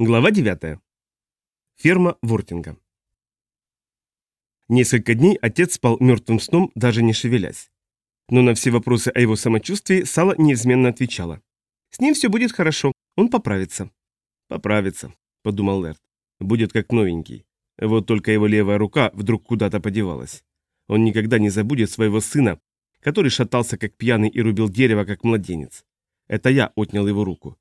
Глава 9. Ферма Вортинга. Несколько дней отец спал мертвым сном, даже не шевелясь. Но на все вопросы о его самочувствии Сала неизменно отвечала. «С ним все будет хорошо, он поправится». «Поправится», — подумал Лерт. «Будет как новенький. Вот только его левая рука вдруг куда-то подевалась. Он никогда не забудет своего сына, который шатался как пьяный и рубил дерево как младенец. Это я отнял его руку.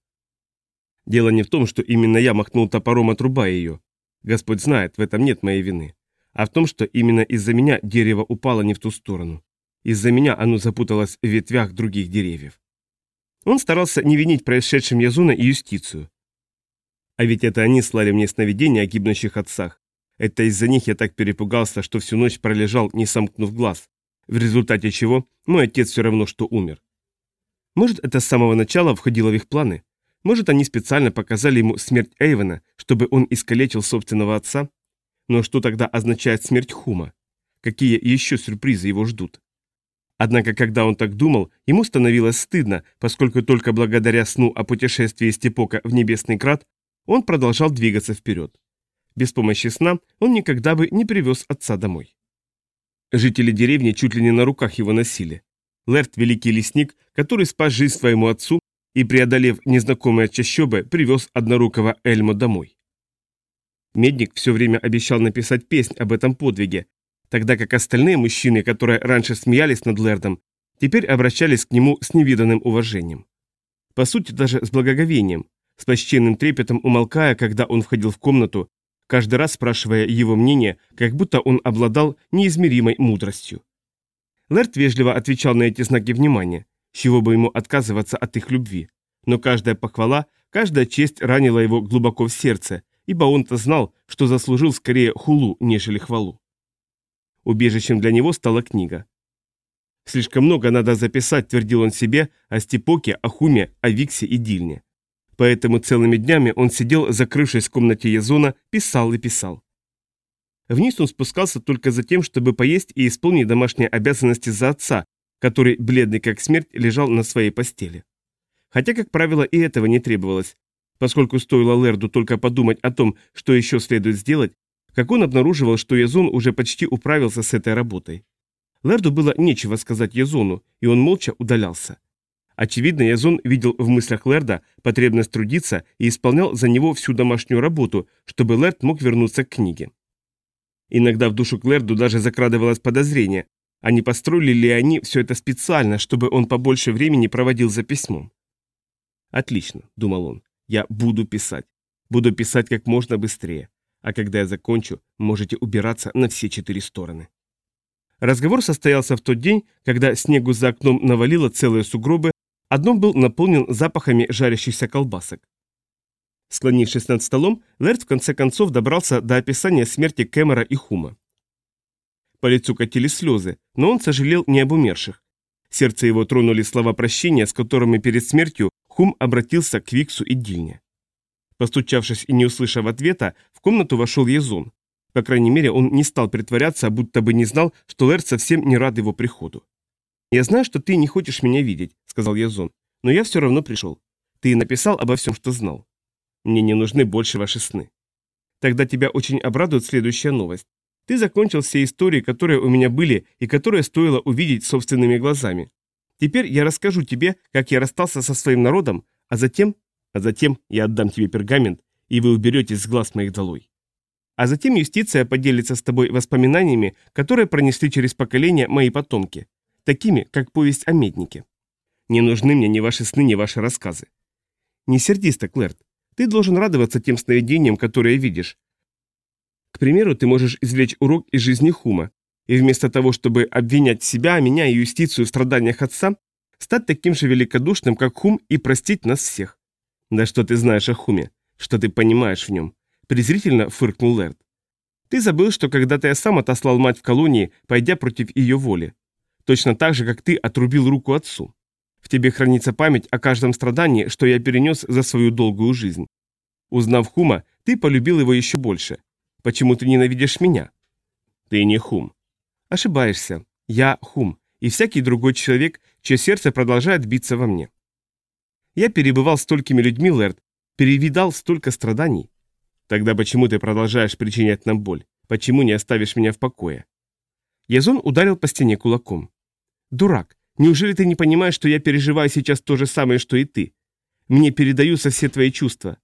Дело не в том, что именно я махнул топором, отрубая ее. Господь знает, в этом нет моей вины. А в том, что именно из-за меня дерево упало не в ту сторону. Из-за меня оно запуталось в ветвях других деревьев. Он старался не винить происшедшим Язуна и юстицию. А ведь это они слали мне сновидения о гибнущих отцах. Это из-за них я так перепугался, что всю ночь пролежал, не сомкнув глаз, в результате чего мой отец все равно что умер. Может, это с самого начала входило в их планы? Может, они специально показали ему смерть Эйвена, чтобы он искалечил собственного отца? Но что тогда означает смерть Хума? Какие еще сюрпризы его ждут? Однако, когда он так думал, ему становилось стыдно, поскольку только благодаря сну о путешествии Степока в Небесный Град он продолжал двигаться вперед. Без помощи сна он никогда бы не привез отца домой. Жители деревни чуть ли не на руках его носили. Лерт – великий лесник, который спас жизнь своему отцу и, преодолев незнакомые чащобы, привез однорукого Эльмо домой. Медник все время обещал написать песнь об этом подвиге, тогда как остальные мужчины, которые раньше смеялись над Лердом, теперь обращались к нему с невиданным уважением. По сути, даже с благоговением, с почтенным трепетом умолкая, когда он входил в комнату, каждый раз спрашивая его мнение, как будто он обладал неизмеримой мудростью. Лерд вежливо отвечал на эти знаки внимания, чего бы ему отказываться от их любви. Но каждая похвала, каждая честь ранила его глубоко в сердце, ибо он-то знал, что заслужил скорее хулу, нежели хвалу. Убежищем для него стала книга. Слишком много надо записать, твердил он себе, о Степоке, о Хуме, о Виксе и Дильне. Поэтому целыми днями он сидел, закрывшись в комнате Язона, писал и писал. Вниз он спускался только за тем, чтобы поесть и исполнить домашние обязанности за отца, который, бледный как смерть, лежал на своей постели. Хотя, как правило, и этого не требовалось, поскольку стоило Лерду только подумать о том, что еще следует сделать, как он обнаруживал, что Язон уже почти управился с этой работой. Лерду было нечего сказать Язону, и он молча удалялся. Очевидно, Язон видел в мыслях Лерда потребность трудиться и исполнял за него всю домашнюю работу, чтобы Лерд мог вернуться к книге. Иногда в душу Клэрду даже закрадывалось подозрение, а не построили ли они все это специально, чтобы он побольше времени проводил за письмом? «Отлично», — думал он, — «я буду писать. Буду писать как можно быстрее. А когда я закончу, можете убираться на все четыре стороны». Разговор состоялся в тот день, когда снегу за окном навалило целые сугробы, одно был наполнен запахами жарящихся колбасок. Склонившись над столом, Лерт в конце концов добрался до описания смерти Кэмера и Хума. По лицу катили слезы, но он сожалел не об умерших. Сердце его тронули слова прощения, с которыми перед смертью Хум обратился к Виксу и Дильне. Постучавшись и не услышав ответа, в комнату вошел Езон. По крайней мере, он не стал притворяться, будто бы не знал, что Лерт совсем не рад его приходу. «Я знаю, что ты не хочешь меня видеть», — сказал Язон, — «но я все равно пришел. Ты написал обо всем, что знал. Мне не нужны больше ваши сны. Тогда тебя очень обрадует следующая новость. Ты закончил все истории, которые у меня были и которые стоило увидеть собственными глазами. Теперь я расскажу тебе, как я расстался со своим народом, а затем... А затем я отдам тебе пергамент, и вы уберетесь с глаз моих долой. А затем юстиция поделится с тобой воспоминаниями, которые пронесли через поколения мои потомки, такими, как повесть о меднике. Не нужны мне ни ваши сны, ни ваши рассказы. Не сердись так, Клэрт. Ты должен радоваться тем сновидениям, которые видишь, к примеру, ты можешь извлечь урок из жизни Хума, и вместо того, чтобы обвинять себя, меня и юстицию в страданиях отца, стать таким же великодушным, как Хум, и простить нас всех. Да что ты знаешь о Хуме, что ты понимаешь в нем? Презрительно фыркнул Лэрд. Ты забыл, что когда-то я сам отослал мать в колонии, пойдя против ее воли. Точно так же, как ты отрубил руку отцу. В тебе хранится память о каждом страдании, что я перенес за свою долгую жизнь. Узнав Хума, ты полюбил его еще больше. Почему ты ненавидишь меня? Ты не Хум. Ошибаешься. Я Хум, и всякий другой человек, чье сердце продолжает биться во мне. Я перебывал столькими людьми, Лэрд, перевидал столько страданий. Тогда почему ты продолжаешь причинять нам боль? Почему не оставишь меня в покое? Язон ударил по стене кулаком. Дурак, неужели ты не понимаешь, что я переживаю сейчас то же самое, что и ты? Мне передаются все твои чувства.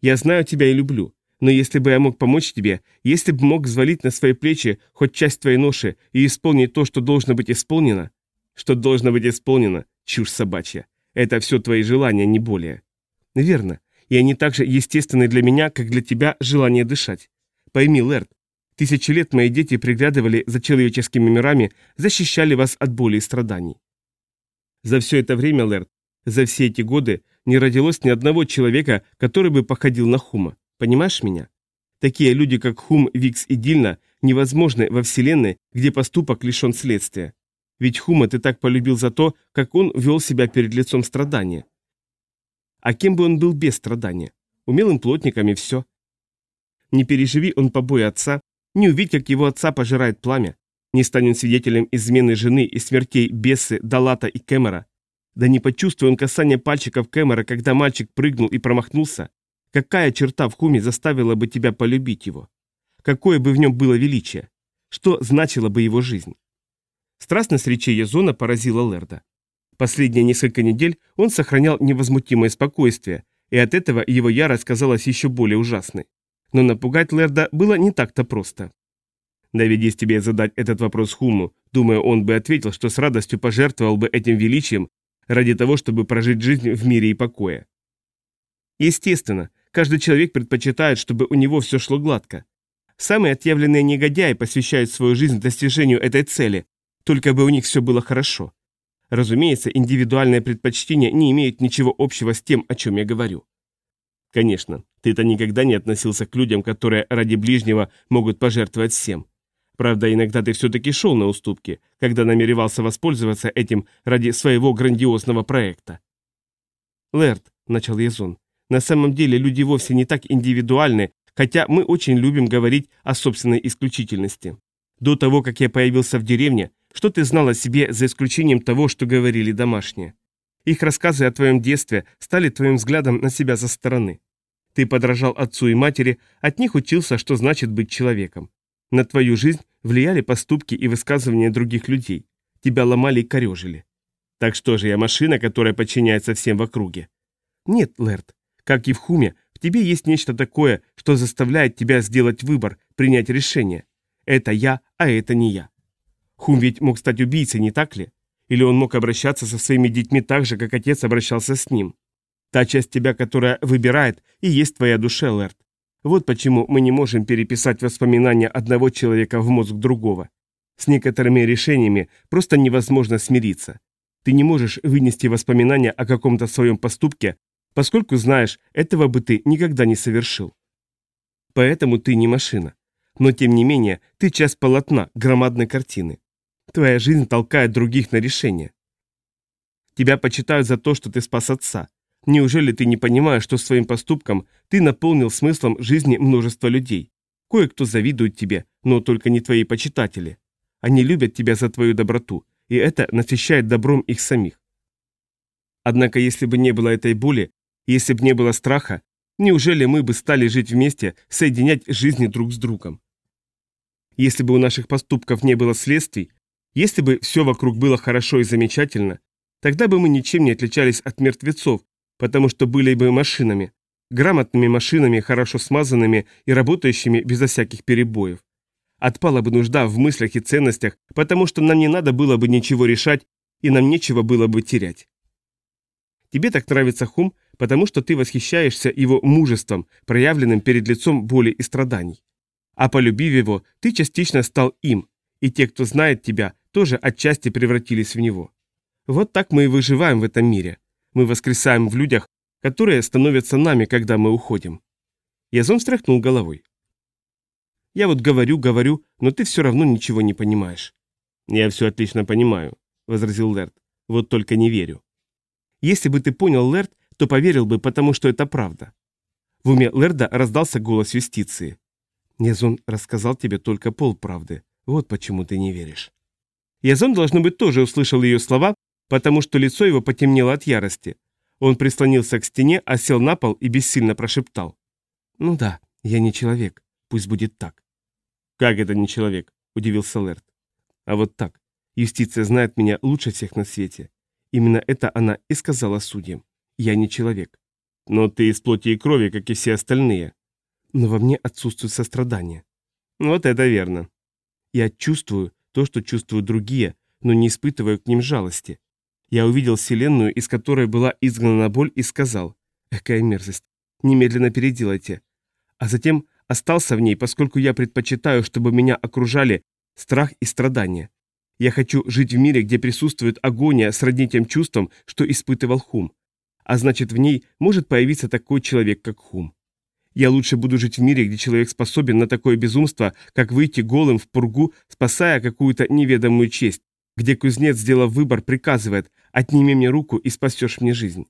Я знаю тебя и люблю, но если бы я мог помочь тебе, если бы мог взвалить на свои плечи хоть часть твоей ноши и исполнить то, что должно быть исполнено, что должно быть исполнено, чушь собачья. Это все твои желания, не более. Верно. И они так же естественны для меня, как для тебя желание дышать. Пойми, Лэрд, тысячи лет мои дети приглядывали за человеческими мирами, защищали вас от боли и страданий. За все это время, Лэрд, за все эти годы не родилось ни одного человека, который бы походил на Хума. Понимаешь меня? Такие люди, как Хум, Викс и Дильна, невозможны во Вселенной, где поступок лишен следствия. Ведь Хума ты так полюбил за то, как он вел себя перед лицом страдания. А кем бы он был без страдания? Умелым плотником и все. Не переживи он побои отца, не увидь, как его отца пожирает пламя, не станет свидетелем измены жены и смертей Бессы, Далата и Кэмера. Да не почувствуй он касание пальчиков Кэмера, когда мальчик прыгнул и промахнулся, Какая черта в Хуме заставила бы тебя полюбить его? Какое бы в нем было величие? Что значила бы его жизнь? Страстность речей Язона поразила Лерда. Последние несколько недель он сохранял невозмутимое спокойствие, и от этого его ярость казалась еще более ужасной. Но напугать Лерда было не так-то просто. Доведись тебе задать этот вопрос Хуму, думаю, он бы ответил, что с радостью пожертвовал бы этим величием ради того, чтобы прожить жизнь в мире и покое. Естественно, Каждый человек предпочитает, чтобы у него все шло гладко. Самые отъявленные негодяи посвящают свою жизнь достижению этой цели, только бы у них все было хорошо. Разумеется, индивидуальные предпочтения не имеют ничего общего с тем, о чем я говорю. Конечно, ты-то никогда не относился к людям, которые ради ближнего могут пожертвовать всем. Правда, иногда ты все-таки шел на уступки, когда намеревался воспользоваться этим ради своего грандиозного проекта. «Лэрд», — начал Язон, на самом деле люди вовсе не так индивидуальны, хотя мы очень любим говорить о собственной исключительности. До того, как я появился в деревне, что ты знал о себе за исключением того, что говорили домашние? Их рассказы о твоем детстве стали твоим взглядом на себя со стороны. Ты подражал отцу и матери, от них учился, что значит быть человеком. На твою жизнь влияли поступки и высказывания других людей. Тебя ломали и корежили. Так что же я машина, которая подчиняется всем в округе? Нет, Лэрд, как и в Хуме, в тебе есть нечто такое, что заставляет тебя сделать выбор, принять решение. Это я, а это не я. Хум ведь мог стать убийцей, не так ли? Или он мог обращаться со своими детьми так же, как отец обращался с ним? Та часть тебя, которая выбирает, и есть твоя душа, Лэрд. Вот почему мы не можем переписать воспоминания одного человека в мозг другого. С некоторыми решениями просто невозможно смириться. Ты не можешь вынести воспоминания о каком-то своем поступке, поскольку знаешь, этого бы ты никогда не совершил. Поэтому ты не машина. Но тем не менее, ты часть полотна, громадной картины. Твоя жизнь толкает других на решение. Тебя почитают за то, что ты спас отца. Неужели ты не понимаешь, что своим поступком ты наполнил смыслом жизни множество людей? Кое-кто завидует тебе, но только не твои почитатели. Они любят тебя за твою доброту, и это насыщает добром их самих. Однако, если бы не было этой боли, если бы не было страха, неужели мы бы стали жить вместе, соединять жизни друг с другом? Если бы у наших поступков не было следствий, если бы все вокруг было хорошо и замечательно, тогда бы мы ничем не отличались от мертвецов, потому что были бы машинами, грамотными машинами, хорошо смазанными и работающими безо всяких перебоев. Отпала бы нужда в мыслях и ценностях, потому что нам не надо было бы ничего решать, и нам нечего было бы терять. Тебе так нравится Хум, потому что ты восхищаешься его мужеством, проявленным перед лицом боли и страданий. А полюбив его, ты частично стал им, и те, кто знает тебя, тоже отчасти превратились в него. Вот так мы и выживаем в этом мире. Мы воскресаем в людях, которые становятся нами, когда мы уходим. Язон встряхнул головой. Я вот говорю, говорю, но ты все равно ничего не понимаешь. Я все отлично понимаю, возразил Лерт. Вот только не верю. Если бы ты понял, Лерт, то поверил бы, потому что это правда. В уме Лерда раздался голос юстиции. Язон рассказал тебе только полправды. Вот почему ты не веришь. Язон, должно быть, тоже услышал ее слова, потому что лицо его потемнело от ярости. Он прислонился к стене, осел на пол и бессильно прошептал. «Ну да, я не человек. Пусть будет так». «Как это не человек?» – удивился Лерт. «А вот так. Юстиция знает меня лучше всех на свете. Именно это она и сказала судьям. Я не человек. Но ты из плоти и крови, как и все остальные. Но во мне отсутствует сострадание. Вот это верно. Я чувствую то, что чувствуют другие, но не испытываю к ним жалости. Я увидел вселенную, из которой была изгнана боль, и сказал, «Какая мерзость! Немедленно переделайте!» А затем остался в ней, поскольку я предпочитаю, чтобы меня окружали страх и страдания. Я хочу жить в мире, где присутствует агония сродни тем чувствам, что испытывал Хум. А значит, в ней может появиться такой человек, как Хум. Я лучше буду жить в мире, где человек способен на такое безумство, как выйти голым в пургу, спасая какую-то неведомую честь, где кузнец, сделав выбор, приказывает «отними мне руку и спасешь мне жизнь».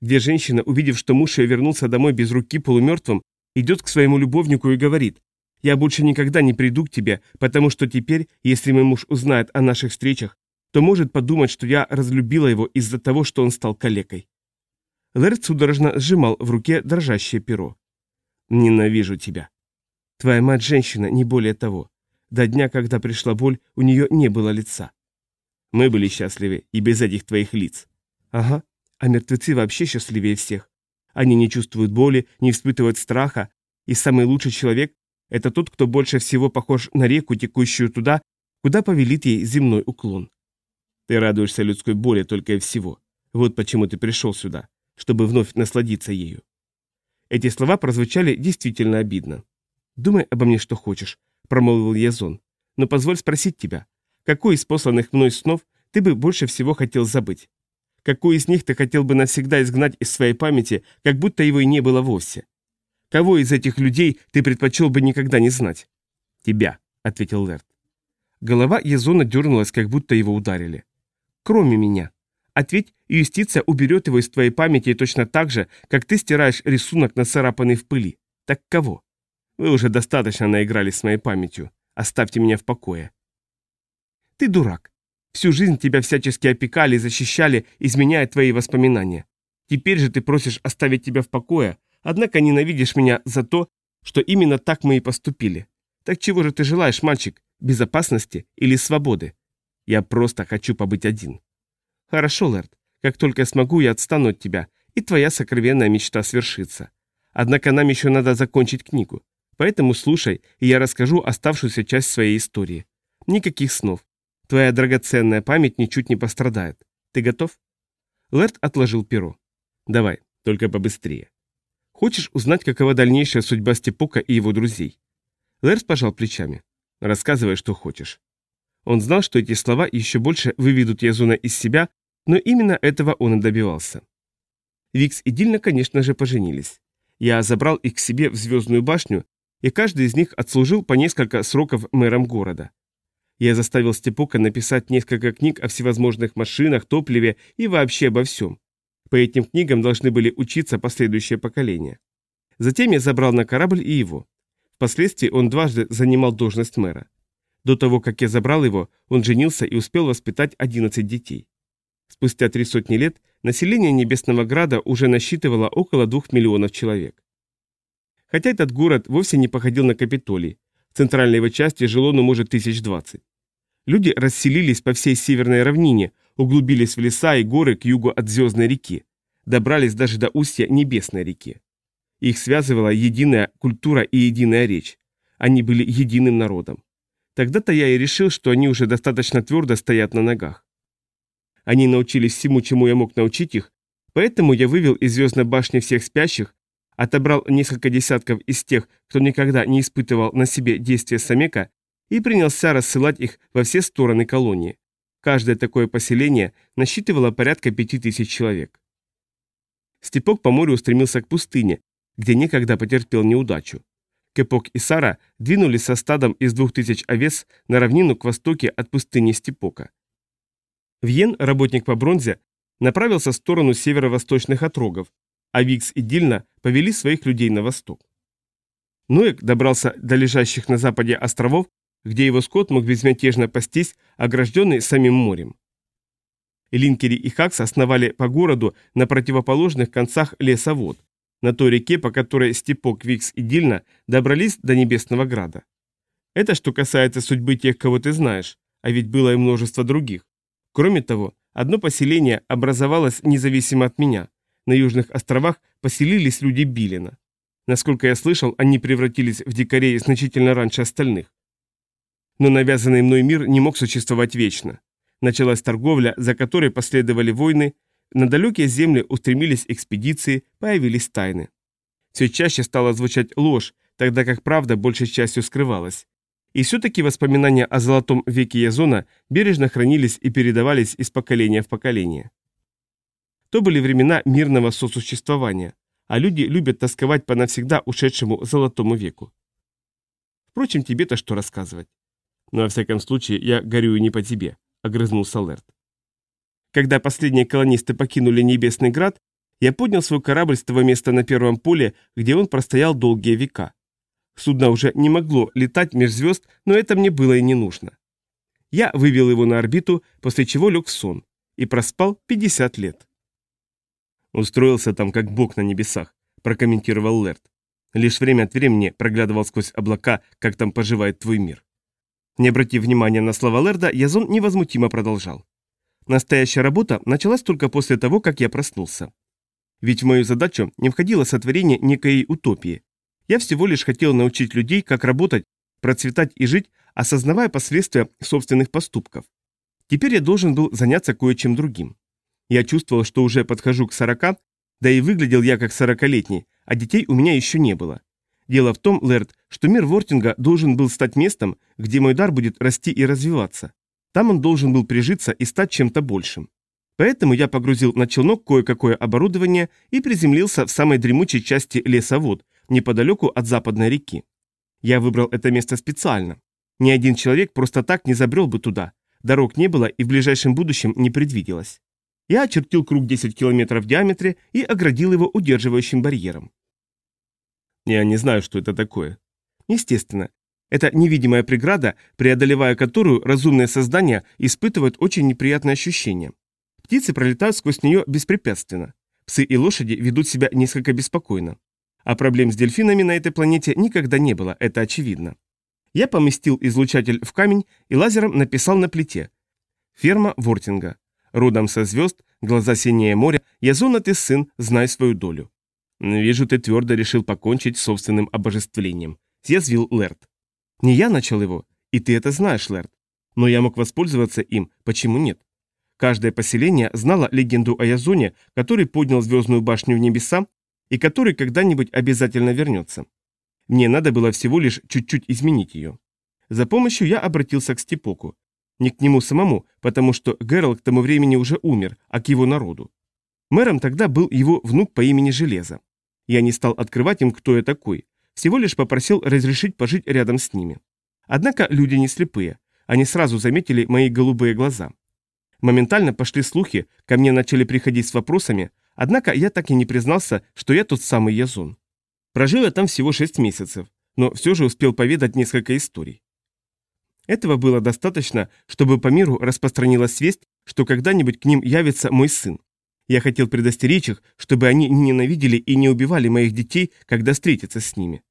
Где женщина, увидев, что муж ее вернулся домой без руки полумертвым, идет к своему любовнику и говорит «Я больше никогда не приду к тебе, потому что теперь, если мой муж узнает о наших встречах, то может подумать, что я разлюбила его из-за того, что он стал калекой». Лэрд судорожно сжимал в руке дрожащее перо. «Ненавижу тебя». «Твоя мать женщина, не более того. До дня, когда пришла боль, у нее не было лица. Мы были счастливы и без этих твоих лиц. Ага, а мертвецы вообще счастливее всех. Они не чувствуют боли, не испытывают страха, и самый лучший человек – это тот, кто больше всего похож на реку, текущую туда, куда повелит ей земной уклон. Ты радуешься людской боли только и всего. Вот почему ты пришел сюда, чтобы вновь насладиться ею. Эти слова прозвучали действительно обидно. «Думай обо мне, что хочешь», – промолвил Язон. «Но позволь спросить тебя, какой из посланных мной снов ты бы больше всего хотел забыть? Какой из них ты хотел бы навсегда изгнать из своей памяти, как будто его и не было вовсе? Кого из этих людей ты предпочел бы никогда не знать? Тебя, ответил Лерт. Голова Езона дернулась, как будто его ударили. Кроме меня. Ответь, и юстиция уберет его из твоей памяти точно так же, как ты стираешь рисунок, нацарапанный в пыли. Так кого? Вы уже достаточно наигрались с моей памятью. Оставьте меня в покое. Ты дурак. Всю жизнь тебя всячески опекали и защищали, изменяя твои воспоминания. Теперь же ты просишь оставить тебя в покое, однако ненавидишь меня за то, что именно так мы и поступили. Так чего же ты желаешь, мальчик? Безопасности или свободы? Я просто хочу побыть один. Хорошо, Лэрд. Как только смогу, я отстану от тебя, и твоя сокровенная мечта свершится. Однако нам еще надо закончить книгу. Поэтому слушай, и я расскажу оставшуюся часть своей истории. Никаких снов. Твоя драгоценная память ничуть не пострадает. Ты готов?» Лэрд отложил перо. «Давай, только побыстрее. Хочешь узнать, какова дальнейшая судьба Степока и его друзей?» Лэрд пожал плечами. «Рассказывай, что хочешь». Он знал, что эти слова еще больше выведут Язуна из себя, но именно этого он и добивался. Викс и Дильна, конечно же, поженились. Я забрал их к себе в Звездную башню, и каждый из них отслужил по несколько сроков мэром города. Я заставил Степока написать несколько книг о всевозможных машинах, топливе и вообще обо всем. По этим книгам должны были учиться последующие поколения. Затем я забрал на корабль и его. Впоследствии он дважды занимал должность мэра. До того, как я забрал его, он женился и успел воспитать 11 детей. Спустя три сотни лет население Небесного Града уже насчитывало около двух миллионов человек. Хотя этот город вовсе не походил на Капитолий, в центральной его части жило ну может тысяч двадцать. Люди расселились по всей северной равнине, углубились в леса и горы к югу от Звездной реки, добрались даже до устья Небесной реки. Их связывала единая культура и единая речь. Они были единым народом. Тогда-то я и решил, что они уже достаточно твердо стоят на ногах. Они научились всему, чему я мог научить их, поэтому я вывел из звездной башни всех спящих, отобрал несколько десятков из тех, кто никогда не испытывал на себе действия Самека, и принялся рассылать их во все стороны колонии. Каждое такое поселение насчитывало порядка пяти тысяч человек. Степок по морю устремился к пустыне, где некогда потерпел неудачу. Кепок и Сара двинулись со стадом из двух тысяч овец на равнину к востоке от пустыни Степока. Вьен, работник по бронзе, направился в сторону северо-восточных отрогов, а Викс и Дильна повели своих людей на восток. Ноек добрался до лежащих на западе островов где его скот мог безмятежно пастись, огражденный самим морем. Линкери и Хакс основали по городу на противоположных концах лесовод, на той реке, по которой Степок, Викс и Дильна добрались до Небесного Града. Это что касается судьбы тех, кого ты знаешь, а ведь было и множество других. Кроме того, одно поселение образовалось независимо от меня. На Южных островах поселились люди Билина. Насколько я слышал, они превратились в дикарей значительно раньше остальных. Но навязанный мной мир не мог существовать вечно. Началась торговля, за которой последовали войны, на далекие земли устремились экспедиции, появились тайны. Все чаще стала звучать ложь, тогда как правда большей частью скрывалась. И все-таки воспоминания о золотом веке Язона бережно хранились и передавались из поколения в поколение. То были времена мирного сосуществования, а люди любят тосковать по навсегда ушедшему золотому веку. Впрочем, тебе-то что рассказывать? Но ну, во всяком случае, я горюю не по тебе, огрызнулся Лерт. Когда последние колонисты покинули Небесный Град, я поднял свой корабль с того места на Первом поле, где он простоял долгие века. Судно уже не могло летать меж звезд, но это мне было и не нужно. Я вывел его на орбиту, после чего лег в сон, и проспал 50 лет. «Устроился там, как бог на небесах», – прокомментировал Лерт. «Лишь время от времени проглядывал сквозь облака, как там поживает твой мир». Не обратив внимания на слова Лерда, Язон невозмутимо продолжал. Настоящая работа началась только после того, как я проснулся. Ведь в мою задачу не входило сотворение некой утопии, я всего лишь хотел научить людей, как работать, процветать и жить, осознавая последствия собственных поступков. Теперь я должен был заняться кое-чем другим. Я чувствовал, что уже подхожу к 40, да и выглядел я как 40-летний, а детей у меня еще не было. Дело в том, Лэрд, что мир Вортинга должен был стать местом, где мой дар будет расти и развиваться. Там он должен был прижиться и стать чем-то большим. Поэтому я погрузил на челнок кое-какое оборудование и приземлился в самой дремучей части лесовод, неподалеку от западной реки. Я выбрал это место специально. Ни один человек просто так не забрел бы туда. Дорог не было и в ближайшем будущем не предвиделось. Я очертил круг 10 километров в диаметре и оградил его удерживающим барьером. Я не знаю, что это такое. Естественно. Это невидимая преграда, преодолевая которую разумные создания испытывают очень неприятные ощущения. Птицы пролетают сквозь нее беспрепятственно. Псы и лошади ведут себя несколько беспокойно. А проблем с дельфинами на этой планете никогда не было, это очевидно. Я поместил излучатель в камень и лазером написал на плите. Ферма Вортинга. Родом со звезд, глаза синее море, я зона ты сын, знай свою долю. Вижу, ты твердо решил покончить с собственным обожествлением. Съязвил Лерт. Не я начал его, и ты это знаешь, Лерт. Но я мог воспользоваться им, почему нет? Каждое поселение знало легенду о Язоне, который поднял звездную башню в небеса и который когда-нибудь обязательно вернется. Мне надо было всего лишь чуть-чуть изменить ее. За помощью я обратился к Степоку. Не к нему самому, потому что Герл к тому времени уже умер, а к его народу. Мэром тогда был его внук по имени Железо. Я не стал открывать им, кто я такой, всего лишь попросил разрешить пожить рядом с ними. Однако люди не слепые, они сразу заметили мои голубые глаза. Моментально пошли слухи, ко мне начали приходить с вопросами, Однако я так и не признался, что я тот самый Язон. Прожил я там всего шесть месяцев, но все же успел поведать несколько историй. Этого было достаточно, чтобы по миру распространилась весть, что когда-нибудь к ним явится мой сын. Я хотел предостеречь их, чтобы они не ненавидели и не убивали моих детей, когда встретятся с ними.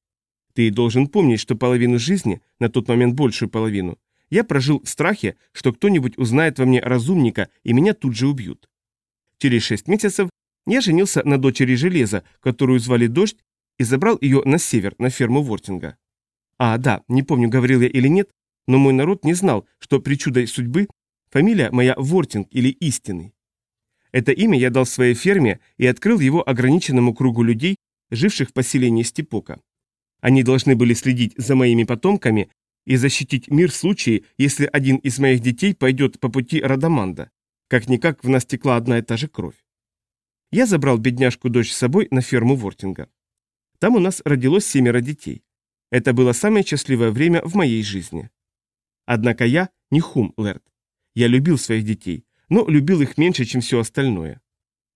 Ты должен помнить, что половину жизни, на тот момент большую половину, я прожил в страхе, что кто-нибудь узнает во мне разумника и меня тут же убьют. Через шесть месяцев я женился на дочери Железа, которую звали Дождь, и забрал ее на север, на ферму Вортинга. А, да, не помню, говорил я или нет, но мой народ не знал, что причудой судьбы фамилия моя Вортинг или Истинный. Это имя я дал своей ферме и открыл его ограниченному кругу людей, живших в поселении Степока. Они должны были следить за моими потомками и защитить мир в случае, если один из моих детей пойдет по пути Радаманда. Как-никак в нас текла одна и та же кровь. Я забрал бедняжку-дочь с собой на ферму Вортинга. Там у нас родилось семеро детей. Это было самое счастливое время в моей жизни. Однако я не хум, Лэрд. Я любил своих детей, но любил их меньше, чем все остальное.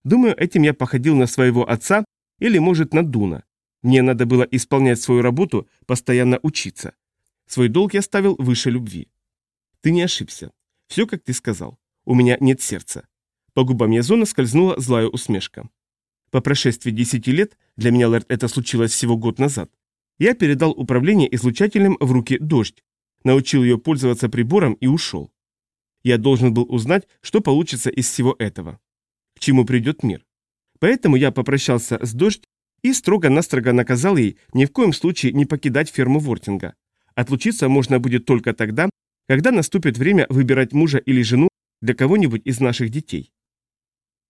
Думаю, этим я походил на своего отца или, может, на Дуна. Мне надо было исполнять свою работу, постоянно учиться. Свой долг я ставил выше любви. Ты не ошибся. Все, как ты сказал. У меня нет сердца. По губам Язона скользнула злая усмешка. По прошествии десяти лет, для меня, Лэрд, это случилось всего год назад, я передал управление излучателем в руки «Дождь», научил ее пользоваться прибором и ушел. Я должен был узнать, что получится из всего этого. К чему придет мир. Поэтому я попрощался с «Дождь» и строго-настрого наказал ей ни в коем случае не покидать ферму Вортинга. Отлучиться можно будет только тогда, когда наступит время выбирать мужа или жену для кого-нибудь из наших детей.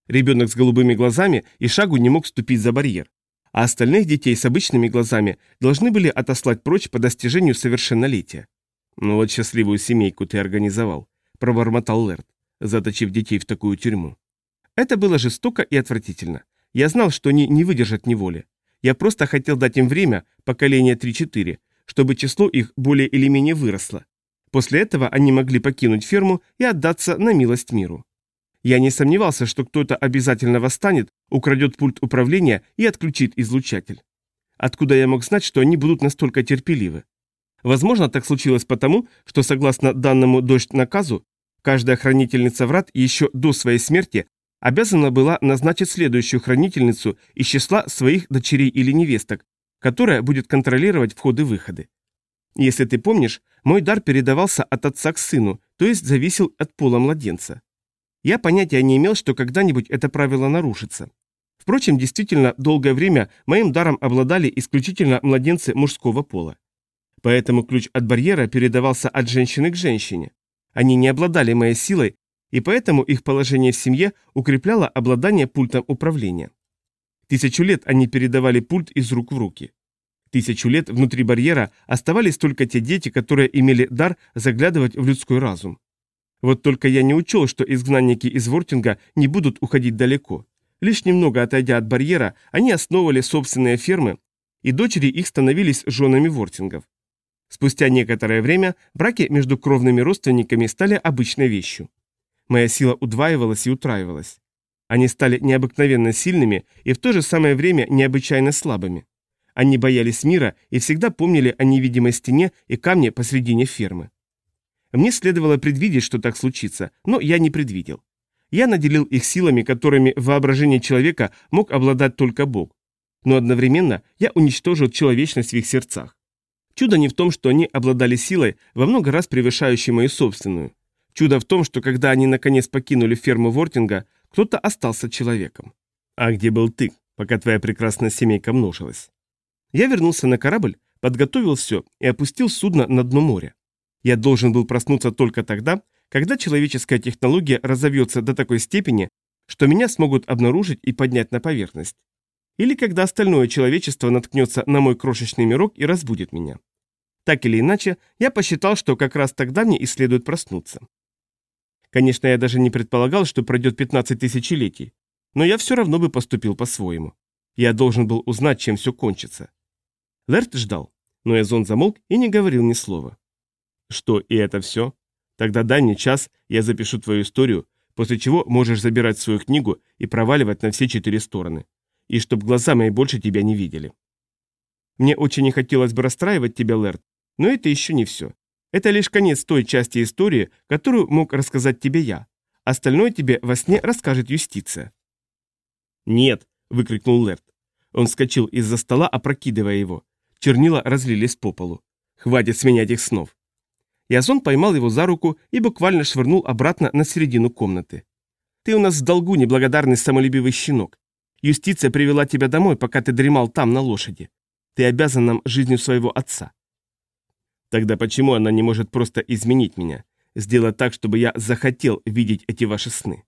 Ребенок с голубыми глазами и шагу не мог ступить за барьер, а остальных детей с обычными глазами должны были отослать прочь по достижению совершеннолетия. «Ну вот счастливую семейку ты организовал», – пробормотал Лерт, заточив детей в такую тюрьму. Это было жестоко и отвратительно. Я знал, что они не выдержат неволи. Я просто хотел дать им время, поколение 3-4, чтобы число их более или менее выросло. После этого они могли покинуть ферму и отдаться на милость миру. Я не сомневался, что кто-то обязательно восстанет, украдет пульт управления и отключит излучатель. Откуда я мог знать, что они будут настолько терпеливы? Возможно, так случилось потому, что согласно данному дождь наказу, каждая хранительница врат еще до своей смерти обязана была назначить следующую хранительницу из числа своих дочерей или невесток, которая будет контролировать входы-выходы. Если ты помнишь, мой дар передавался от отца к сыну, то есть зависел от пола младенца. Я понятия не имел, что когда-нибудь это правило нарушится. Впрочем, действительно, долгое время моим даром обладали исключительно младенцы мужского пола. Поэтому ключ от барьера передавался от женщины к женщине. Они не обладали моей силой, и поэтому их положение в семье укрепляло обладание пультом управления. Тысячу лет они передавали пульт из рук в руки. Тысячу лет внутри барьера оставались только те дети, которые имели дар заглядывать в людской разум. Вот только я не учел, что изгнанники из Вортинга не будут уходить далеко. Лишь немного отойдя от барьера, они основывали собственные фермы, и дочери их становились женами Вортингов. Спустя некоторое время браки между кровными родственниками стали обычной вещью. Моя сила удваивалась и утраивалась. Они стали необыкновенно сильными и в то же самое время необычайно слабыми. Они боялись мира и всегда помнили о невидимой стене и камне посредине фермы. Мне следовало предвидеть, что так случится, но я не предвидел. Я наделил их силами, которыми в воображении человека мог обладать только Бог. Но одновременно я уничтожил человечность в их сердцах. Чудо не в том, что они обладали силой, во много раз превышающей мою собственную. Чудо в том, что когда они наконец покинули ферму Вортинга, кто-то остался человеком. А где был ты, пока твоя прекрасная семейка множилась? Я вернулся на корабль, подготовил все и опустил судно на дно моря. Я должен был проснуться только тогда, когда человеческая технология разовьется до такой степени, что меня смогут обнаружить и поднять на поверхность. Или когда остальное человечество наткнется на мой крошечный мирок и разбудит меня. Так или иначе, я посчитал, что как раз тогда мне и следует проснуться. Конечно, я даже не предполагал, что пройдет 15 тысячелетий, но я все равно бы поступил по-своему. Я должен был узнать, чем все кончится. Лерт ждал, но Эзон замолк и не говорил ни слова. Что, и это все? Тогда дай мне час, я запишу твою историю, после чего можешь забирать свою книгу и проваливать на все четыре стороны. И чтоб глаза мои больше тебя не видели. Мне очень не хотелось бы расстраивать тебя, Лерт, но это еще не все. Это лишь конец той части истории, которую мог рассказать тебе я. Остальное тебе во сне расскажет юстиция». «Нет!» – выкрикнул Лерт. Он вскочил из-за стола, опрокидывая его. Чернила разлились по полу. «Хватит сменять их снов!» Язон поймал его за руку и буквально швырнул обратно на середину комнаты. «Ты у нас в долгу, неблагодарный самолюбивый щенок. Юстиция привела тебя домой, пока ты дремал там, на лошади. Ты обязан нам жизнью своего отца. Тогда почему она не может просто изменить меня? Сделать так, чтобы я захотел видеть эти ваши сны?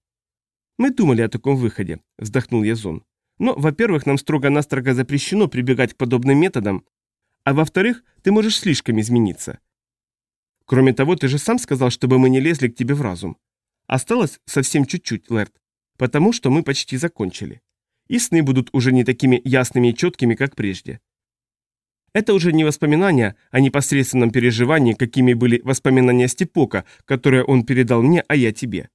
Мы думали о таком выходе, вздохнул Язон. Но, во-первых, нам строго-настрого запрещено прибегать к подобным методам, а во-вторых, ты можешь слишком измениться. Кроме того, ты же сам сказал, чтобы мы не лезли к тебе в разум. Осталось совсем чуть-чуть, Лэрд, потому что мы почти закончили. И сны будут уже не такими ясными и четкими, как прежде. Это уже не воспоминания о непосредственном переживании, какими были воспоминания Степока, которые он передал мне, а я тебе.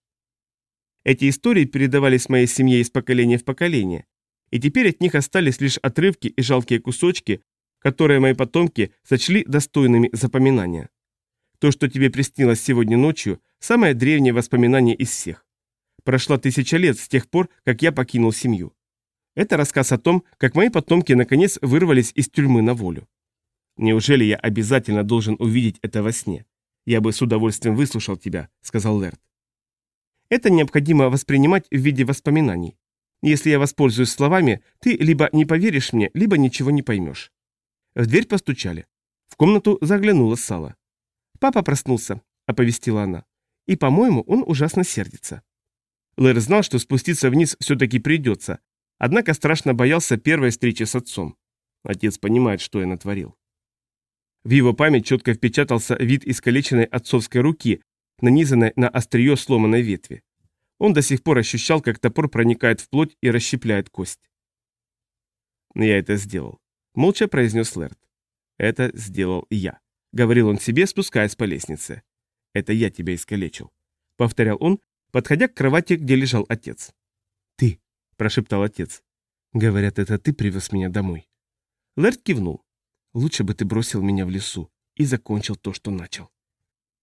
Эти истории передавались моей семье из поколения в поколение, и теперь от них остались лишь отрывки и жалкие кусочки, которые мои потомки сочли достойными запоминания. То, что тебе приснилось сегодня ночью, самое древнее воспоминание из всех. Прошла тысяча лет с тех пор, как я покинул семью. Это рассказ о том, как мои потомки наконец вырвались из тюрьмы на волю. Неужели я обязательно должен увидеть это во сне? Я бы с удовольствием выслушал тебя, сказал Лерт. Это необходимо воспринимать в виде воспоминаний. Если я воспользуюсь словами, ты либо не поверишь мне, либо ничего не поймешь. В дверь постучали. В комнату заглянула Сала. «Папа проснулся», — оповестила она. «И, по-моему, он ужасно сердится». Лэр знал, что спуститься вниз все-таки придется, однако страшно боялся первой встречи с отцом. Отец понимает, что я натворил. В его память четко впечатался вид искалеченной отцовской руки, нанизанной на острие сломанной ветви. Он до сих пор ощущал, как топор проникает в плоть и расщепляет кость. «Я это сделал», — молча произнес Лэрд. «Это сделал я», — говорил он себе, спускаясь по лестнице. «Это я тебя искалечил», — повторял он, подходя к кровати, где лежал отец. «Ты», — прошептал отец. «Говорят, это ты привез меня домой». Лэрд кивнул. «Лучше бы ты бросил меня в лесу и закончил то, что начал».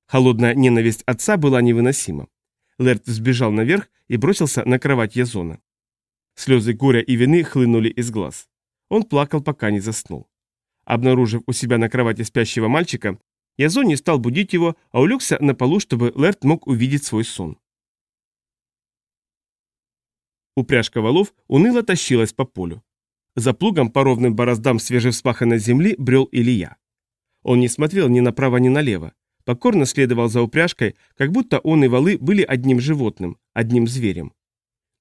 Холодная ненависть отца была невыносима. Лэрд сбежал наверх и бросился на кровать Язона. Слезы горя и вины хлынули из глаз. Он плакал, пока не заснул. Обнаружив у себя на кровати спящего мальчика, Язон не стал будить его, а улегся на полу, чтобы Лэрд мог увидеть свой сон. Упряжка валов уныло тащилась по полю. За плугом по ровным бороздам свежевспаханной земли брел Илья. Он не смотрел ни направо, ни налево. Покорно следовал за упряжкой, как будто он и валы были одним животным, одним зверем.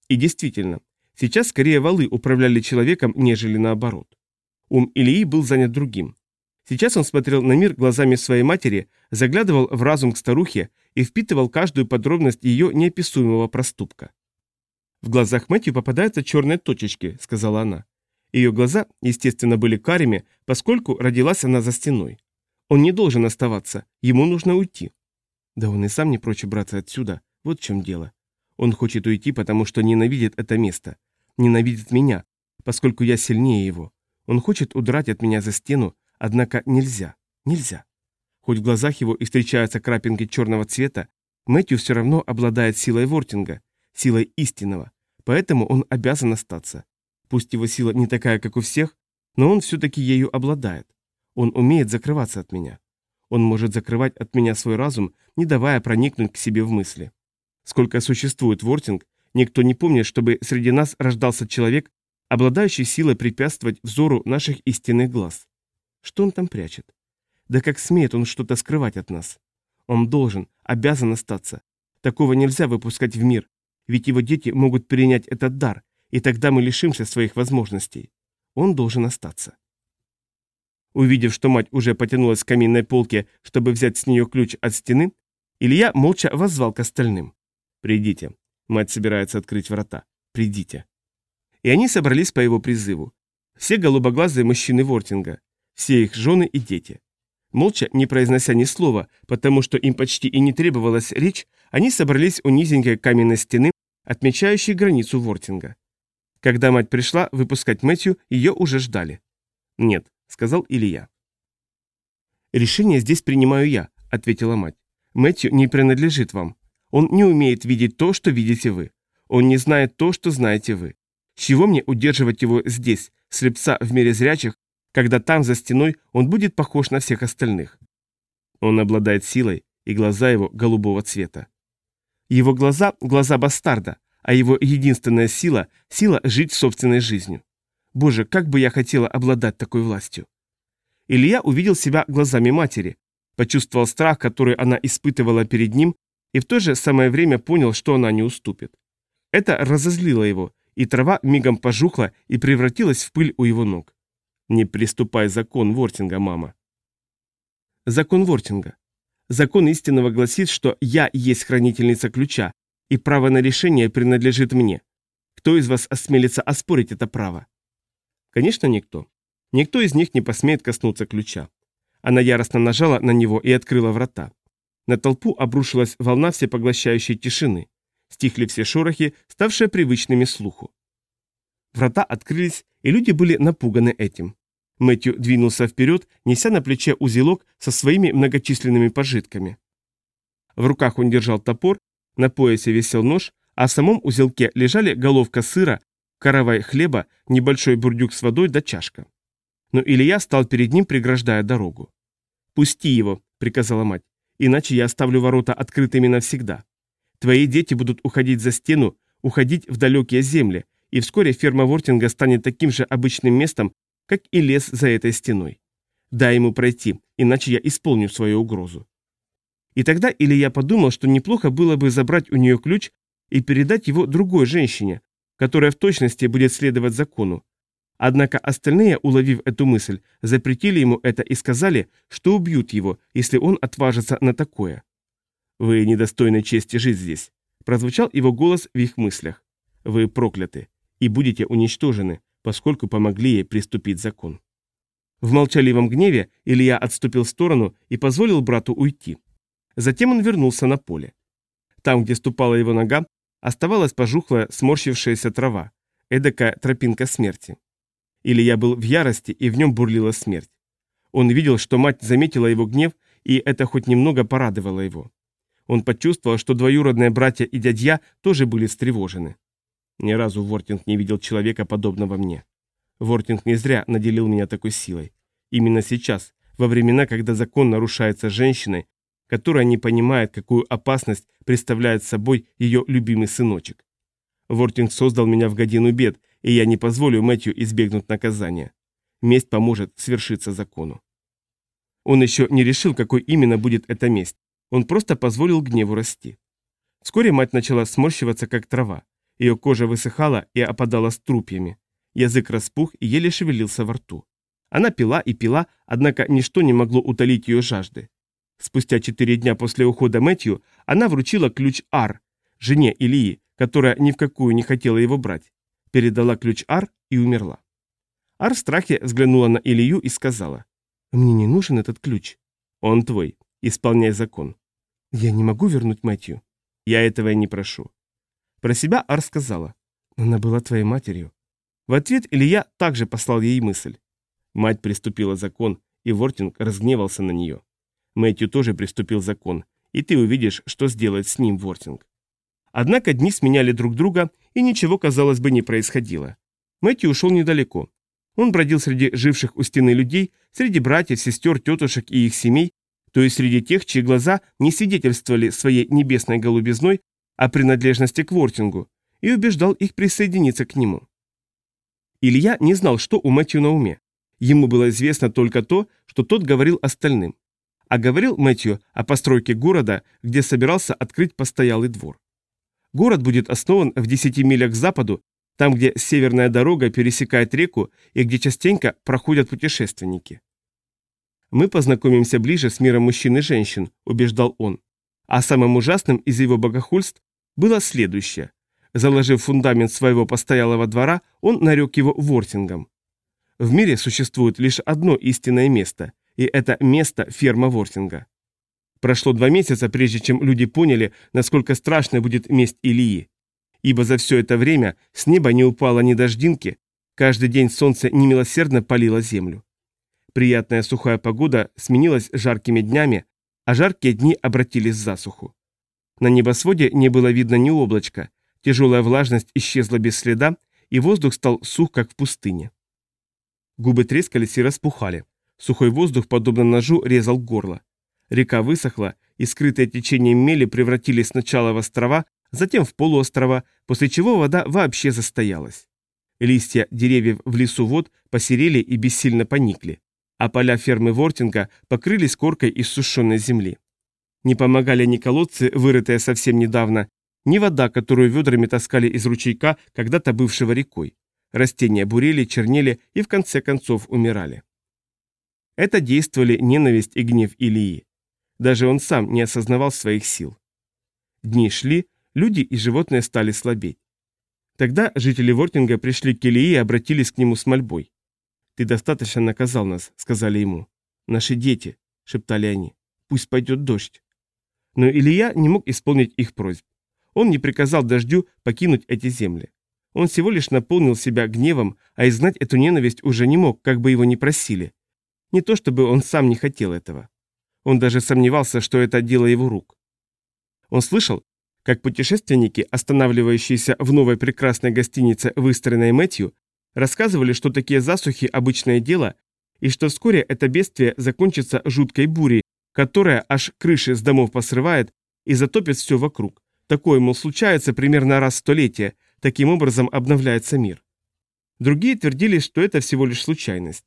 И действительно, сейчас скорее валы управляли человеком, нежели наоборот. Ум Ильи был занят другим. Сейчас он смотрел на мир глазами своей матери, заглядывал в разум к старухе и впитывал каждую подробность ее неописуемого проступка. «В глазах Мэтью попадаются черные точечки», — сказала она. Ее глаза, естественно, были карими, поскольку родилась она за стеной. Он не должен оставаться, ему нужно уйти. Да он и сам не прочь браться отсюда, вот в чем дело. Он хочет уйти, потому что ненавидит это место. Ненавидит меня, поскольку я сильнее его. Он хочет удрать от меня за стену, однако нельзя, нельзя. Хоть в глазах его и встречаются крапинки черного цвета, Мэтью все равно обладает силой Вортинга, силой истинного, поэтому он обязан остаться. Пусть его сила не такая, как у всех, но он все-таки ею обладает. Он умеет закрываться от меня. Он может закрывать от меня свой разум, не давая проникнуть к себе в мысли. Сколько существует Вортинг, никто не помнит, чтобы среди нас рождался человек, обладающий силой препятствовать взору наших истинных глаз. Что он там прячет? Да как смеет он что-то скрывать от нас? Он должен, обязан остаться. Такого нельзя выпускать в мир, ведь его дети могут перенять этот дар, и тогда мы лишимся своих возможностей. Он должен остаться. Увидев, что мать уже потянулась к каминной полке, чтобы взять с нее ключ от стены, Илья молча воззвал к остальным. «Придите. Мать собирается открыть врата. Придите». И они собрались по его призыву. Все голубоглазые мужчины Вортинга, все их жены и дети. Молча, не произнося ни слова, потому что им почти и не требовалась речь, они собрались у низенькой каменной стены, отмечающей границу Вортинга. Когда мать пришла выпускать Мэтью, ее уже ждали. «Нет», — сказал Илья. «Решение здесь принимаю я», — ответила мать. «Мэтью не принадлежит вам. Он не умеет видеть то, что видите вы. Он не знает то, что знаете вы. Чего мне удерживать его здесь, слепца в мире зрячих, когда там, за стеной, он будет похож на всех остальных? Он обладает силой, и глаза его голубого цвета. Его глаза – глаза бастарда, а его единственная сила – сила жить собственной жизнью. Боже, как бы я хотела обладать такой властью. Илья увидел себя глазами матери, почувствовал страх, который она испытывала перед ним, и в то же самое время понял, что она не уступит. Это разозлило его, и трава мигом пожухла и превратилась в пыль у его ног. Не приступай закон Вортинга, мама. Закон Вортинга. Закон истинного гласит, что я есть хранительница ключа, и право на решение принадлежит мне. Кто из вас осмелится оспорить это право? Конечно, никто. Никто из них не посмеет коснуться ключа. Она яростно нажала на него и открыла врата. На толпу обрушилась волна всепоглощающей тишины. Стихли все шорохи, ставшие привычными слуху. Врата открылись, и люди были напуганы этим. Мэтью двинулся вперед, неся на плече узелок со своими многочисленными пожитками. В руках он держал топор на поясе висел нож, а в самом узелке лежали головка сыра, каравай хлеба, небольшой бурдюк с водой да чашка. Но Илья стал перед ним, преграждая дорогу. «Пусти его», — приказала мать, — «иначе я оставлю ворота открытыми навсегда. Твои дети будут уходить за стену, уходить в далекие земли, и вскоре ферма Вортинга станет таким же обычным местом, как и лес за этой стеной. Дай ему пройти, иначе я исполню свою угрозу». И тогда Илья подумал, что неплохо было бы забрать у нее ключ и передать его другой женщине, которая в точности будет следовать закону. Однако остальные, уловив эту мысль, запретили ему это и сказали, что убьют его, если он отважится на такое. «Вы недостойны чести жить здесь», – прозвучал его голос в их мыслях. «Вы прокляты и будете уничтожены, поскольку помогли ей приступить закон». В молчаливом гневе Илья отступил в сторону и позволил брату уйти. Затем он вернулся на поле. Там, где ступала его нога, оставалась пожухлая, сморщившаяся трава, эдакая тропинка смерти. Или я был в ярости, и в нем бурлила смерть. Он видел, что мать заметила его гнев, и это хоть немного порадовало его. Он почувствовал, что двоюродные братья и дядья тоже были встревожены. Ни разу Вортинг не видел человека, подобного мне. Вортинг не зря наделил меня такой силой. Именно сейчас, во времена, когда закон нарушается женщиной, которая не понимает, какую опасность представляет собой ее любимый сыночек. Вортинг создал меня в годину бед, и я не позволю Мэтью избегнуть наказания. Месть поможет свершиться закону. Он еще не решил, какой именно будет эта месть. Он просто позволил гневу расти. Вскоре мать начала сморщиваться, как трава. Ее кожа высыхала и опадала струпьями. Язык распух и еле шевелился во рту. Она пила и пила, однако ничто не могло утолить ее жажды. Спустя четыре дня после ухода Мэтью она вручила ключ Ар, жене Илии, которая ни в какую не хотела его брать. Передала ключ Ар и умерла. Ар в страхе взглянула на Илью и сказала, «Мне не нужен этот ключ. Он твой. Исполняй закон». «Я не могу вернуть Мэтью». «Я этого и не прошу». Про себя Ар сказала, «Она была твоей матерью». В ответ Илья также послал ей мысль. Мать приступила закон, и Вортинг разгневался на нее. Мэтью тоже приступил закон, и ты увидишь, что сделает с ним Вортинг. Однако дни сменяли друг друга, и ничего, казалось бы, не происходило. Мэтью ушел недалеко. Он бродил среди живших у стены людей, среди братьев, сестер, тетушек и их семей, то есть среди тех, чьи глаза не свидетельствовали своей небесной голубизной о принадлежности к Вортингу, и убеждал их присоединиться к нему. Илья не знал, что у Мэтью на уме. Ему было известно только то, что тот говорил остальным а говорил Мэтью о постройке города, где собирался открыть постоялый двор. Город будет основан в 10 милях к западу, там, где северная дорога пересекает реку и где частенько проходят путешественники. «Мы познакомимся ближе с миром мужчин и женщин», – убеждал он. А самым ужасным из его богохульств было следующее. Заложив фундамент своего постоялого двора, он нарек его Вортингом. В мире существует лишь одно истинное место, и это место ферма Вортинга. Прошло два месяца, прежде чем люди поняли, насколько страшной будет месть Илии. Ибо за все это время с неба не упало ни дождинки, каждый день солнце немилосердно палило землю. Приятная сухая погода сменилась жаркими днями, а жаркие дни обратились в засуху. На небосводе не было видно ни облачка, тяжелая влажность исчезла без следа, и воздух стал сух, как в пустыне. Губы трескались и распухали. Сухой воздух, подобно ножу, резал горло. Река высохла, и скрытые течением мели превратились сначала в острова, затем в полуострова, после чего вода вообще застоялась. Листья деревьев в лесу вод посерели и бессильно поникли, а поля фермы Вортинга покрылись коркой из сушеной земли. Не помогали ни колодцы, вырытые совсем недавно, ни вода, которую ведрами таскали из ручейка, когда-то бывшего рекой. Растения бурели, чернели и в конце концов умирали. Это действовали ненависть и гнев Илии. Даже он сам не осознавал своих сил. Дни шли, люди и животные стали слабеть. Тогда жители Вортинга пришли к Илии и обратились к нему с мольбой. «Ты достаточно наказал нас», — сказали ему. «Наши дети», — шептали они, — «пусть пойдет дождь». Но Илья не мог исполнить их просьб. Он не приказал дождю покинуть эти земли. Он всего лишь наполнил себя гневом, а изгнать эту ненависть уже не мог, как бы его ни просили. Не то чтобы он сам не хотел этого. Он даже сомневался, что это дело его рук. Он слышал, как путешественники, останавливающиеся в новой прекрасной гостинице, выстроенной Мэтью, рассказывали, что такие засухи – обычное дело, и что вскоре это бедствие закончится жуткой бурей, которая аж крыши с домов посрывает и затопит все вокруг. Такое, мол, случается примерно раз в столетие, таким образом обновляется мир. Другие твердили, что это всего лишь случайность.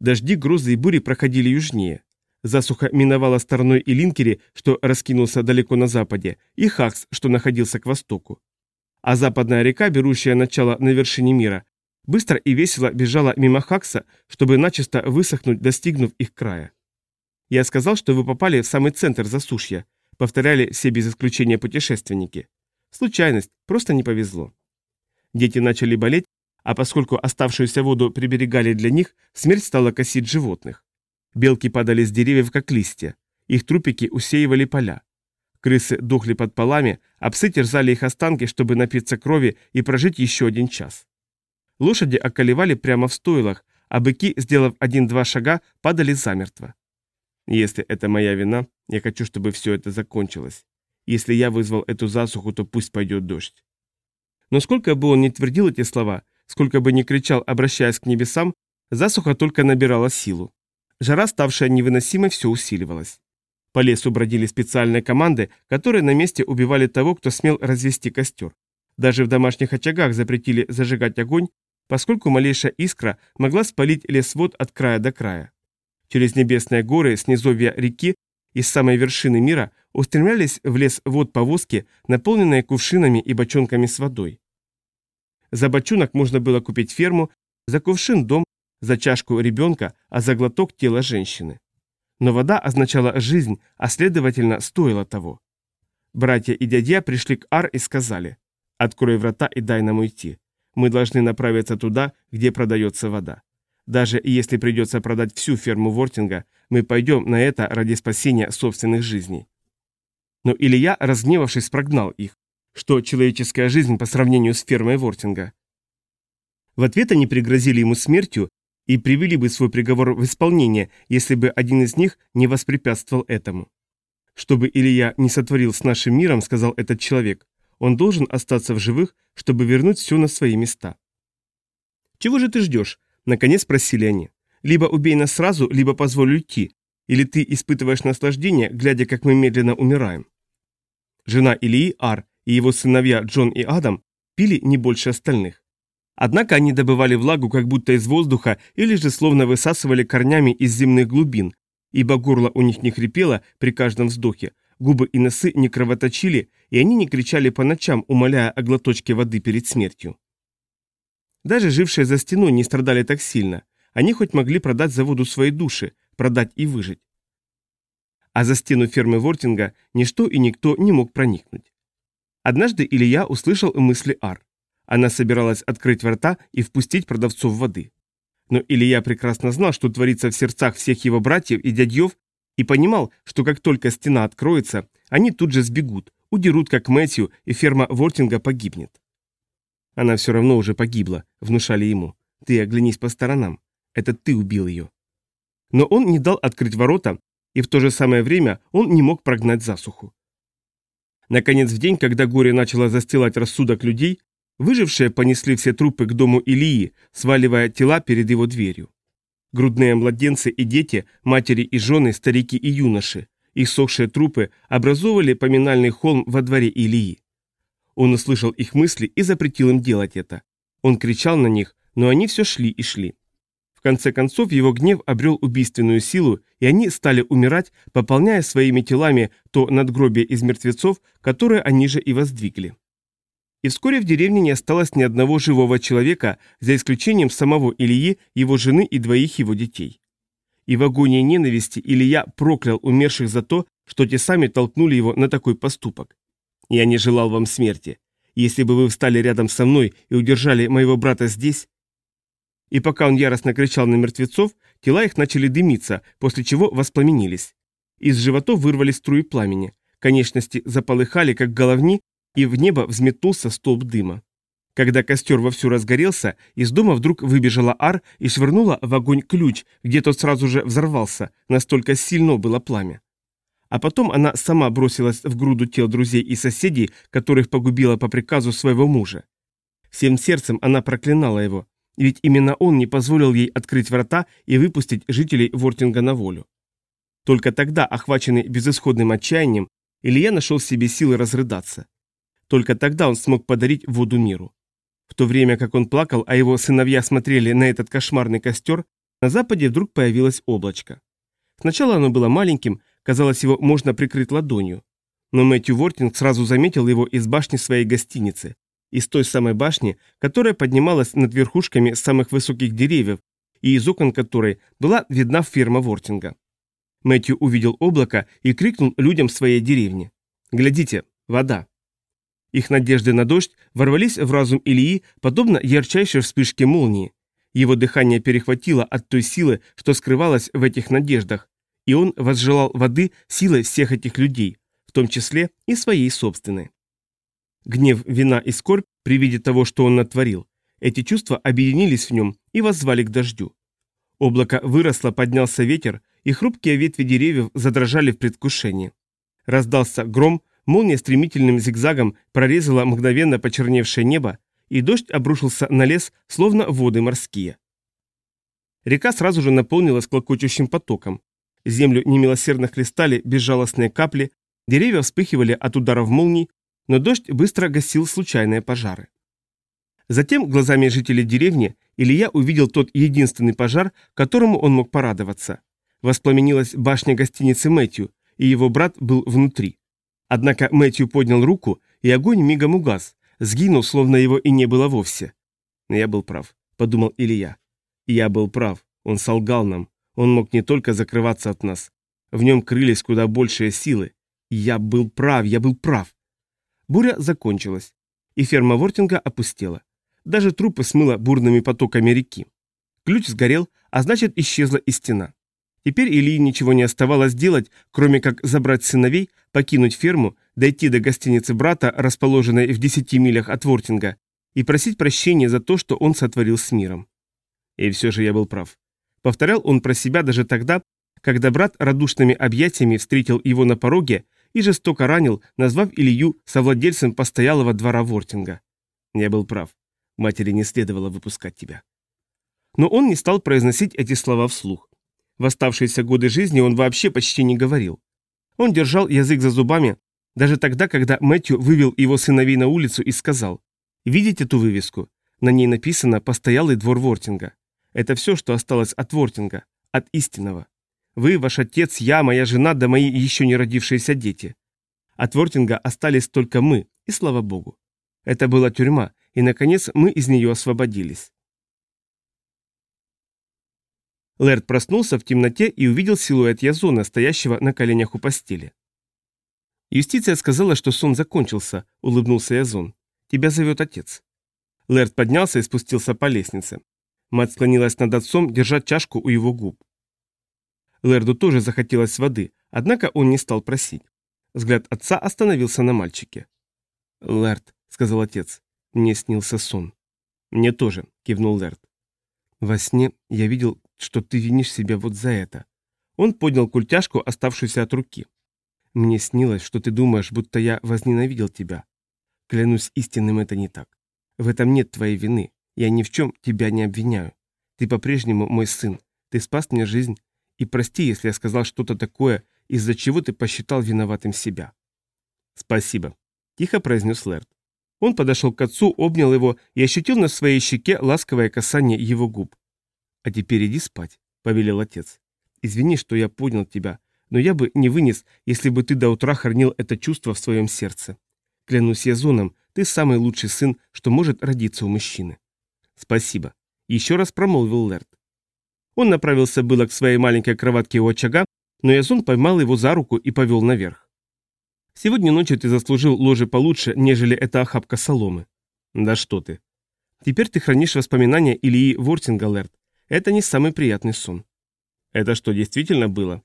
Дожди, грозы и бури проходили южнее. Засуха миновала стороной и Линкери, что раскинулся далеко на западе, и Хакс, что находился к востоку. А западная река, берущая начало на вершине мира, быстро и весело бежала мимо Хакса, чтобы начисто высохнуть, достигнув их края. Я сказал, что вы попали в самый центр засушья, повторяли все без исключения путешественники. Случайность, просто не повезло. Дети начали болеть, а поскольку оставшуюся воду приберегали для них, смерть стала косить животных. Белки падали с деревьев, как листья. Их трупики усеивали поля. Крысы дохли под полами, а псы терзали их останки, чтобы напиться крови и прожить еще один час. Лошади околевали прямо в стойлах, а быки, сделав один-два шага, падали замертво. Если это моя вина, я хочу, чтобы все это закончилось. Если я вызвал эту засуху, то пусть пойдет дождь. Но сколько бы он ни твердил эти слова, сколько бы ни кричал, обращаясь к небесам, засуха только набирала силу. Жара, ставшая невыносимой, все усиливалась. По лесу бродили специальные команды, которые на месте убивали того, кто смел развести костер. Даже в домашних очагах запретили зажигать огонь, поскольку малейшая искра могла спалить лесвод от края до края. Через небесные горы с низовья реки из самой вершины мира устремлялись в лес вод повозки, наполненные кувшинами и бочонками с водой. За бочонок можно было купить ферму, за кувшин дом, за чашку ребенка, а за глоток тело женщины. Но вода означала жизнь, а следовательно, стоила того. Братья и дядя пришли к Ар и сказали, «Открой врата и дай нам уйти. Мы должны направиться туда, где продается вода. Даже если придется продать всю ферму Вортинга, мы пойдем на это ради спасения собственных жизней». Но Илья, разгневавшись, прогнал их. Что человеческая жизнь по сравнению с фермой Вортинга? В ответ они пригрозили ему смертью и привели бы свой приговор в исполнение, если бы один из них не воспрепятствовал этому. «Чтобы Илья не сотворил с нашим миром, — сказал этот человек, — он должен остаться в живых, чтобы вернуть все на свои места». «Чего же ты ждешь?» — наконец спросили они. «Либо убей нас сразу, либо позволь уйти, или ты испытываешь наслаждение, глядя, как мы медленно умираем». Жена Ильи, Ар, и его сыновья Джон и Адам пили не больше остальных. Однако они добывали влагу как будто из воздуха или же словно высасывали корнями из земных глубин, ибо горло у них не хрипело при каждом вздохе, губы и носы не кровоточили, и они не кричали по ночам, умоляя о глоточке воды перед смертью. Даже жившие за стеной не страдали так сильно, они хоть могли продать за воду свои души, продать и выжить. А за стену фермы Вортинга ничто и никто не мог проникнуть. Однажды Илья услышал мысли Ар. Она собиралась открыть врата и впустить продавцов воды. Но Илья прекрасно знал, что творится в сердцах всех его братьев и дядьев, и понимал, что как только стена откроется, они тут же сбегут, удерут как Мэтью, и ферма Вортинга погибнет. Она все равно уже погибла, внушали ему. Ты оглянись по сторонам. Это ты убил ее. Но он не дал открыть ворота, и в то же самое время он не мог прогнать засуху. Наконец, в день, когда горе начало застилать рассудок людей, Выжившие понесли все трупы к дому Илии, сваливая тела перед его дверью. Грудные младенцы и дети, матери и жены, старики и юноши, их сохшие трупы образовывали поминальный холм во дворе Илии. Он услышал их мысли и запретил им делать это. Он кричал на них, но они все шли и шли. В конце концов его гнев обрел убийственную силу, и они стали умирать, пополняя своими телами то надгробие из мертвецов, которое они же и воздвигли. И вскоре в деревне не осталось ни одного живого человека, за исключением самого Ильи, его жены и двоих его детей. И в агонии ненависти Илья проклял умерших за то, что те сами толкнули его на такой поступок. «Я не желал вам смерти. Если бы вы встали рядом со мной и удержали моего брата здесь...» И пока он яростно кричал на мертвецов, тела их начали дымиться, после чего воспламенились. Из животов вырвались струи пламени. Конечности заполыхали, как головни, и в небо взметнулся столб дыма. Когда костер вовсю разгорелся, из дома вдруг выбежала Ар и швырнула в огонь ключ, где тот сразу же взорвался, настолько сильно было пламя. А потом она сама бросилась в груду тел друзей и соседей, которых погубила по приказу своего мужа. Всем сердцем она проклинала его, ведь именно он не позволил ей открыть врата и выпустить жителей Вортинга на волю. Только тогда, охваченный безысходным отчаянием, Илья нашел в себе силы разрыдаться. Только тогда он смог подарить воду миру. В то время как он плакал, а его сыновья смотрели на этот кошмарный костер, на западе вдруг появилось облачко. Сначала оно было маленьким, казалось, его можно прикрыть ладонью. Но Мэтью Вортинг сразу заметил его из башни своей гостиницы, из той самой башни, которая поднималась над верхушками самых высоких деревьев и из окон которой была видна ферма Вортинга. Мэтью увидел облако и крикнул людям своей деревни. «Глядите, вода!» Их надежды на дождь ворвались в разум Ильи, подобно ярчайшей вспышке молнии. Его дыхание перехватило от той силы, что скрывалась в этих надеждах, и он возжелал воды силой всех этих людей, в том числе и своей собственной. Гнев, вина и скорбь при виде того, что он натворил, эти чувства объединились в нем и воззвали к дождю. Облако выросло, поднялся ветер, и хрупкие ветви деревьев задрожали в предвкушении. Раздался гром, молния стремительным зигзагом прорезала мгновенно почерневшее небо, и дождь обрушился на лес, словно воды морские. Река сразу же наполнилась клокочущим потоком. Землю немилосердно хлестали безжалостные капли, деревья вспыхивали от ударов молний, но дождь быстро гасил случайные пожары. Затем глазами жителей деревни Илья увидел тот единственный пожар, которому он мог порадоваться. Воспламенилась башня гостиницы Мэтью, и его брат был внутри. Однако Мэтью поднял руку, и огонь мигом угас, сгинул, словно его и не было вовсе. «Я был прав», — подумал Илья. «Я был прав. Он солгал нам. Он мог не только закрываться от нас. В нем крылись куда большие силы. Я был прав, я был прав. Буря закончилась, и ферма Вортинга опустела. Даже трупы смыло бурными потоками реки. Ключ сгорел, а значит исчезла и стена. Теперь Ильи ничего не оставалось делать, кроме как забрать сыновей, покинуть ферму, дойти до гостиницы брата, расположенной в десяти милях от Вортинга, и просить прощения за то, что он сотворил с миром. И все же я был прав. Повторял он про себя даже тогда, когда брат радушными объятиями встретил его на пороге и жестоко ранил, назвав Илью совладельцем постоялого двора Вортинга. Я был прав. Матери не следовало выпускать тебя. Но он не стал произносить эти слова вслух. В оставшиеся годы жизни он вообще почти не говорил. Он держал язык за зубами, даже тогда, когда Мэтью вывел его сыновей на улицу и сказал, «Видите ту вывеску? На ней написано «Постоялый двор Вортинга». Это все, что осталось от Вортинга, от истинного. Вы, ваш отец, я, моя жена, да мои еще не родившиеся дети. От Вортинга остались только мы, и слава богу. Это была тюрьма, и, наконец, мы из нее освободились. Лэрд проснулся в темноте и увидел силуэт Язона, стоящего на коленях у постели. «Юстиция сказала, что сон закончился», — улыбнулся Язон. «Тебя зовет отец». Лэрд поднялся и спустился по лестнице. Мать склонилась над отцом, держа чашку у его губ. Лерду тоже захотелось воды, однако он не стал просить. Взгляд отца остановился на мальчике. «Лерд», — сказал отец, — «мне снился сон». «Мне тоже», — кивнул Лерд. «Во сне я видел, что ты винишь себя вот за это». Он поднял культяшку, оставшуюся от руки. «Мне снилось, что ты думаешь, будто я возненавидел тебя. Клянусь истинным, это не так. В этом нет твоей вины. Я ни в чем тебя не обвиняю. Ты по-прежнему мой сын. Ты спас мне жизнь, и прости, если я сказал что-то такое, из-за чего ты посчитал виноватым себя. Спасибо, тихо произнес Лэрд. Он подошел к отцу, обнял его и ощутил на своей щеке ласковое касание его губ. «А теперь иди спать», — повелел отец. «Извини, что я поднял тебя, но я бы не вынес, если бы ты до утра хранил это чувство в своем сердце. Клянусь я зоном, ты самый лучший сын, что может родиться у мужчины». «Спасибо», — еще раз промолвил Лэрд. Он направился было к своей маленькой кроватке у очага, но Язон поймал его за руку и повел наверх. «Сегодня ночью ты заслужил ложе получше, нежели эта охапка соломы». «Да что ты». «Теперь ты хранишь воспоминания Ильи Вортингалерт. Это не самый приятный сон». «Это что, действительно было?»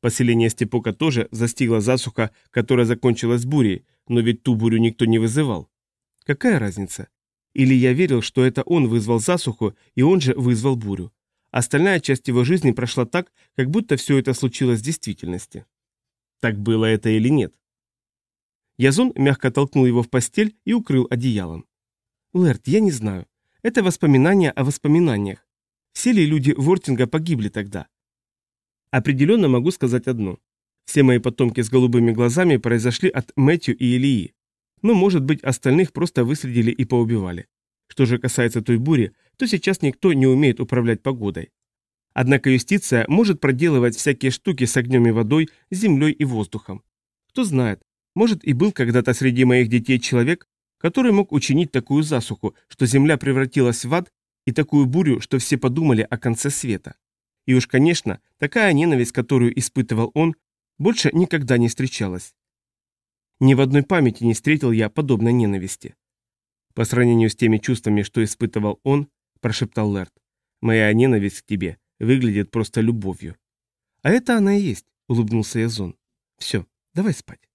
Поселение Степока тоже застигла засуха, которая закончилась бурей, но ведь ту бурю никто не вызывал. Какая разница? Или я верил, что это он вызвал засуху, и он же вызвал бурю. Остальная часть его жизни прошла так, как будто все это случилось в действительности. Так было это или нет? Язон мягко толкнул его в постель и укрыл одеялом. «Лэрд, я не знаю. Это воспоминания о воспоминаниях. Все ли люди Вортинга погибли тогда? Определенно могу сказать одно. Все мои потомки с голубыми глазами произошли от Мэтью и Илии. Но, может быть, остальных просто выследили и поубивали. Что же касается той бури, то сейчас никто не умеет управлять погодой. Однако юстиция может проделывать всякие штуки с огнем и водой, землей и воздухом. Кто знает, может и был когда-то среди моих детей человек, который мог учинить такую засуху, что земля превратилась в ад, и такую бурю, что все подумали о конце света. И уж, конечно, такая ненависть, которую испытывал он, больше никогда не встречалась. Ни в одной памяти не встретил я подобной ненависти. По сравнению с теми чувствами, что испытывал он, прошептал Лэрд, моя ненависть к тебе выглядит просто любовью. А это она и есть, улыбнулся Язон. Все, давай спать.